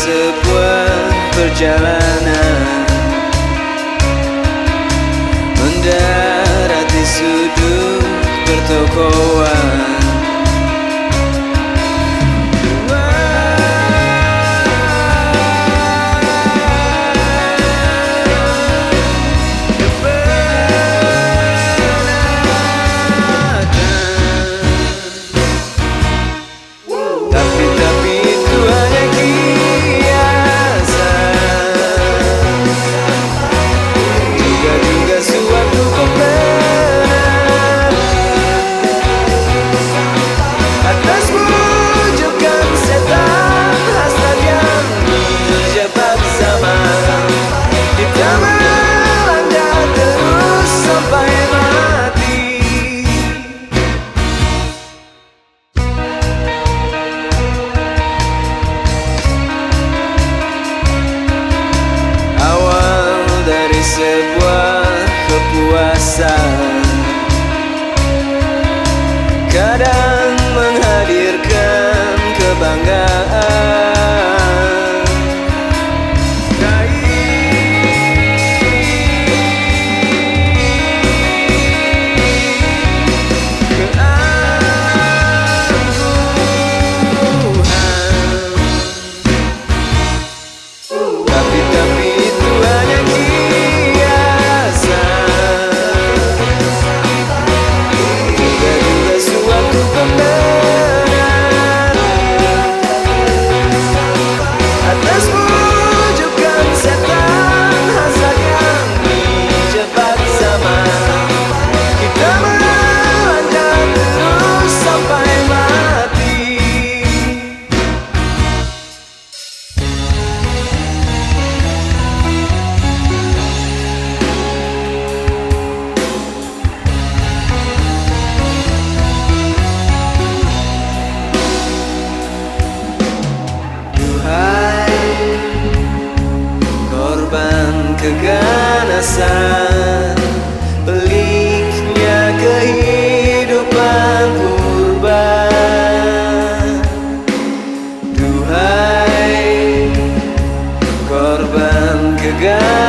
sebuah perjalanan said, kemasan Peliknya kehidupan purba. Duhai korban kegagalan